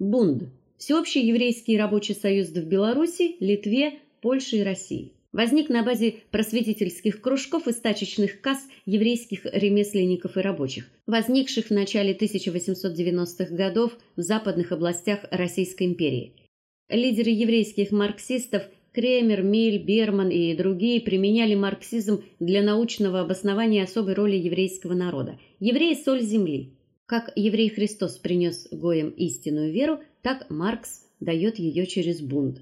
Бунд Всеобщий еврейский рабочий союз в Беларуси, Литве, Польше и России. Возник на базе просветительских кружков и стачечных касс еврейских ремесленников и рабочих, возникших в начале 1890-х годов в западных областях Российской империи. Лидеры еврейских марксистов Кремер, Миль, Берман и другие применяли марксизм для научного обоснования особой роли еврейского народа. Евреи соль земли. Как еврей Христос принес гоям истинную веру, так Маркс дает ее через бунт.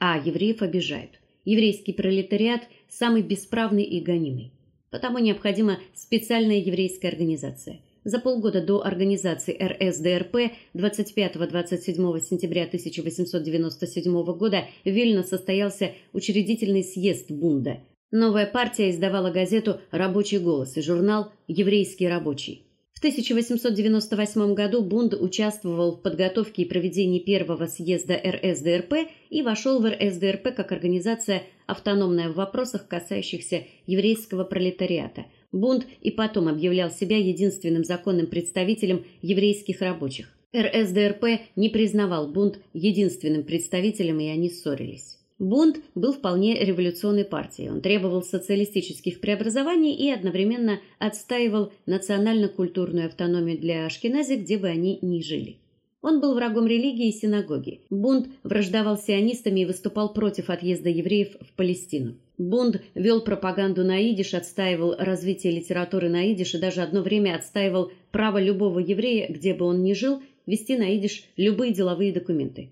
А евреев обижают. Еврейский пролетариат самый бесправный и гонимый. Потому необходима специальная еврейская организация. За полгода до организации РСДРП 25-27 сентября 1897 года в Вильно состоялся учредительный съезд Бунда. Новая партия издавала газету Рабочий голос и журнал Еврейский рабочий. В 1898 году Бунд участвовал в подготовке и проведении первого съезда РСДРП и вошел в РСДРП как организация автономная в вопросах, касающихся еврейского пролетариата. Бунд и потом объявлял себя единственным законным представителем еврейских рабочих. РСДРП не признавал Бунд единственным представителем, и они ссорились. Бунд был вполне революционной партией. Он требовал социалистических преобразований и одновременно отстаивал национально-культурную автономию для ашкенази, где бы они ни жили. Он был врагом религии и синагоги. Бунд враждовал сионистами и выступал против отъезда евреев в Палестину. Бунд вел пропаганду на идиш, отстаивал развитие литературы на идиш и даже одно время отстаивал право любого еврея, где бы он ни жил, вести на идиш любые деловые документы.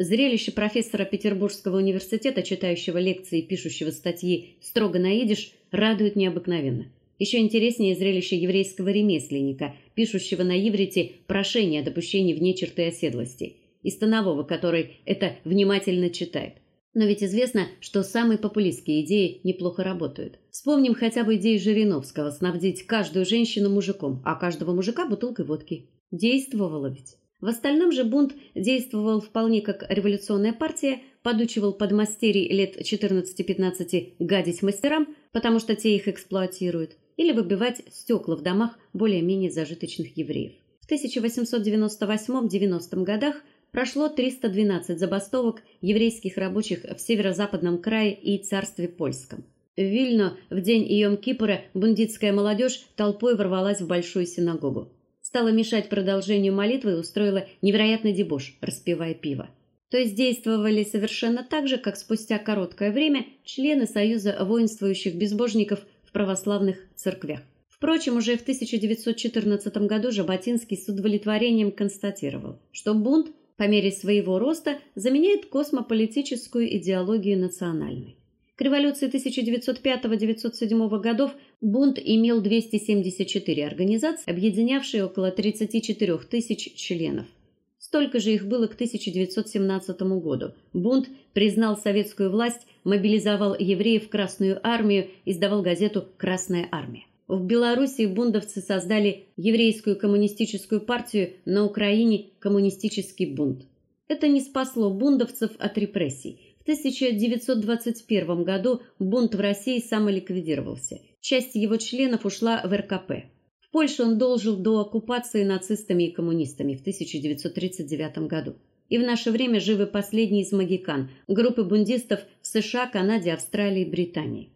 Зрелище профессора Петербургского университета, читающего лекции и пишущего статьи строго на идиш, радует необыкновенно. Еще интереснее зрелище еврейского ремесленника, пишущего на иврите прошение о допущении вне черты оседлости, и станового, который это внимательно читает. Но ведь известно, что самые популистские идеи неплохо работают. Вспомним хотя бы идею Жириновского снабдить каждую женщину мужиком, а каждого мужика бутылкой водки. Действовало ведь. В остальном же бунт действовал вполне как революционная партия, подучивал подмастерий лет 14-15 гадить мастерам, потому что те их эксплуатируют, или выбивать стекла в домах более-менее зажиточных евреев. В 1898-90 годах прошло 312 забастовок еврейских рабочих в северо-западном крае и царстве польском. В Вильно в день Йом-Кипура бундитская молодежь толпой ворвалась в большую синагогу стала мешать продолжению молитвы и устроила невероятный дебош, распивая пиво. То есть действовали совершенно так же, как спустя короткое время члены Союза воинствующих безбожников в православных церквях. Впрочем, уже в 1914 году Жаботинский с удовлетворением констатировал, что бунт по мере своего роста заменяет космополитическую идеологию национальной. К революции 1905-1907 годов бунт имел 274 организации, объединявшие около 34 тысяч членов. Столько же их было к 1917 году. Бунт признал советскую власть, мобилизовал евреев в Красную армию, издавал газету Красная армия. В Белоруссии бундовцы создали еврейскую коммунистическую партию, на Украине коммунистический бунт. Это не спасло бундовцев от репрессий. 1921 году бунт в России самоликвидировался. Часть его членов ушла в РКП. В Польше он дожил до оккупации нацистами и коммунистами в 1939 году. И в наше время живы последние из магикан, группы бундистов в США, Канаде, Австралии и Британии.